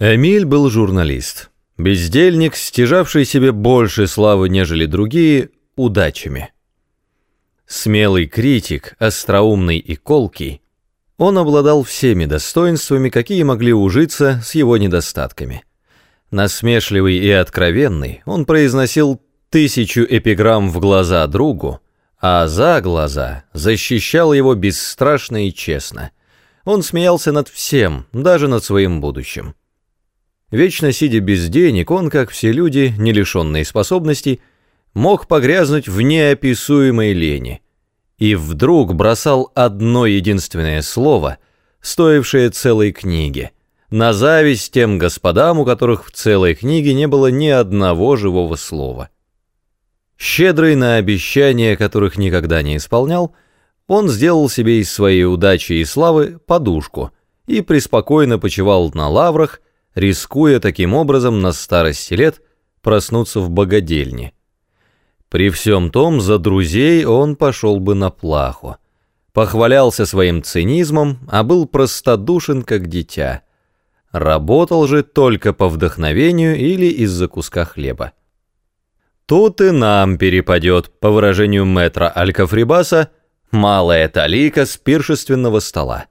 Эмиль был журналист. Бездельник, стяжавший себе больше славы, нежели другие, удачами. Смелый критик, остроумный и колкий, он обладал всеми достоинствами, какие могли ужиться с его недостатками. Насмешливый и откровенный, он произносил тысячу эпиграмм в глаза другу, а за глаза защищал его бесстрашно и честно. Он смеялся над всем, даже над своим будущим. Вечно сидя без денег, он, как все люди, не лишенные способностей, мог погрязнуть в неописуемой лени. И вдруг бросал одно единственное слово, стоившее целой книги, на зависть тем господам, у которых в целой книге не было ни одного живого слова. Щедрый на обещания, которых никогда не исполнял, он сделал себе из своей удачи и славы подушку и преспокойно почивал на лаврах, рискуя таким образом на старости лет проснуться в богадельне. При всем том, за друзей он пошел бы на плаху. Похвалялся своим цинизмом, а был простодушен, как дитя. Работал же только по вдохновению или из-за куска хлеба. Тут и нам перепадет, по выражению мэтра Алькафрибаса, малая талика с пиршественного стола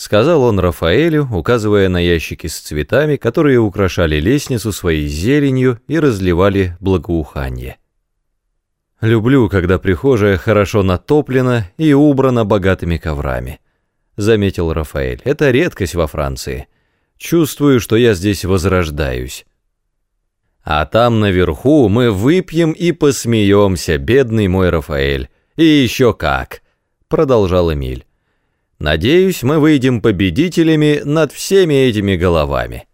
сказал он Рафаэлю, указывая на ящики с цветами, которые украшали лестницу своей зеленью и разливали благоуханье. «Люблю, когда прихожая хорошо натоплена и убрана богатыми коврами», — заметил Рафаэль. «Это редкость во Франции. Чувствую, что я здесь возрождаюсь». «А там наверху мы выпьем и посмеемся, бедный мой Рафаэль. И еще как!» — продолжал Эмиль. Надеюсь, мы выйдем победителями над всеми этими головами.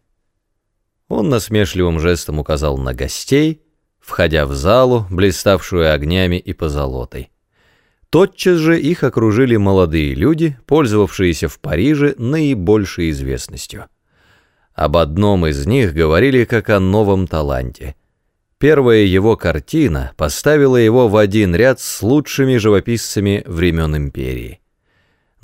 Он насмешливым жестом указал на гостей, входя в залу, блиставшую огнями и позолотой. Тотчас же их окружили молодые люди, пользовавшиеся в Париже наибольшей известностью. Об одном из них говорили как о новом таланте. Первая его картина поставила его в один ряд с лучшими живописцами времен империи.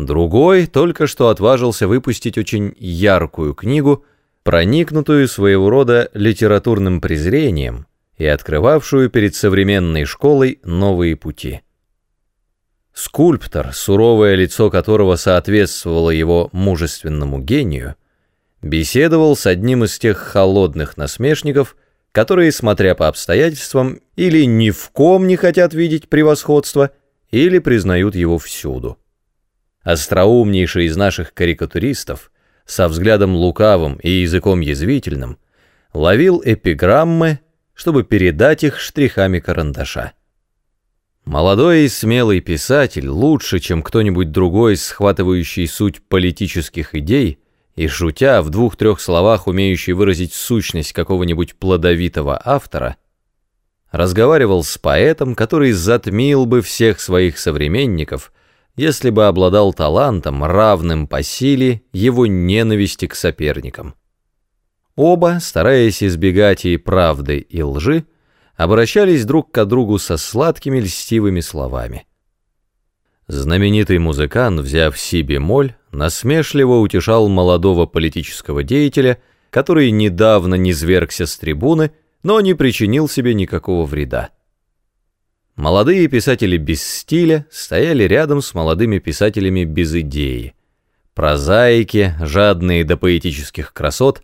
Другой только что отважился выпустить очень яркую книгу, проникнутую своего рода литературным презрением и открывавшую перед современной школой новые пути. Скульптор, суровое лицо которого соответствовало его мужественному гению, беседовал с одним из тех холодных насмешников, которые, смотря по обстоятельствам, или ни в ком не хотят видеть превосходство, или признают его всюду остроумнейший из наших карикатуристов, со взглядом лукавым и языком язвительным, ловил эпиграммы, чтобы передать их штрихами карандаша. Молодой и смелый писатель, лучше, чем кто-нибудь другой, схватывающий суть политических идей и, шутя, в двух-трех словах умеющий выразить сущность какого-нибудь плодовитого автора, разговаривал с поэтом, который затмил бы всех своих современников – если бы обладал талантом, равным по силе его ненависти к соперникам. Оба, стараясь избегать и правды, и лжи, обращались друг к другу со сладкими льстивыми словами. Знаменитый музыкант, взяв си бемоль, насмешливо утешал молодого политического деятеля, который недавно низвергся с трибуны, но не причинил себе никакого вреда. Молодые писатели без стиля стояли рядом с молодыми писателями без идеи. Прозаики, жадные до поэтических красот,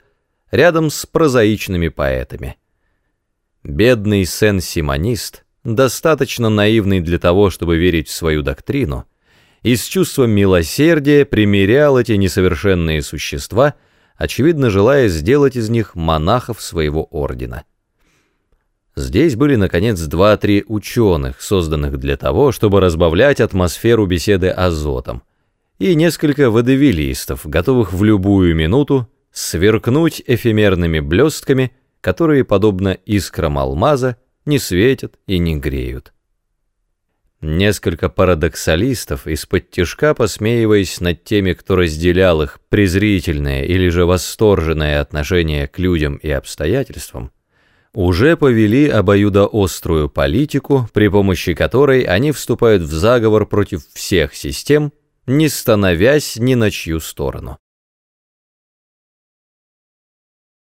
рядом с прозаичными поэтами. Бедный сен-симонист, достаточно наивный для того, чтобы верить в свою доктрину, и с чувством милосердия примирял эти несовершенные существа, очевидно желая сделать из них монахов своего ордена. Здесь были, наконец, два-три ученых, созданных для того, чтобы разбавлять атмосферу беседы азотом, и несколько водевилистов, готовых в любую минуту сверкнуть эфемерными блестками, которые, подобно искрам алмаза, не светят и не греют. Несколько парадоксалистов, из-под тяжка посмеиваясь над теми, кто разделял их презрительное или же восторженное отношение к людям и обстоятельствам, уже повели обоюдоострую политику, при помощи которой они вступают в заговор против всех систем, не становясь ни на чью сторону.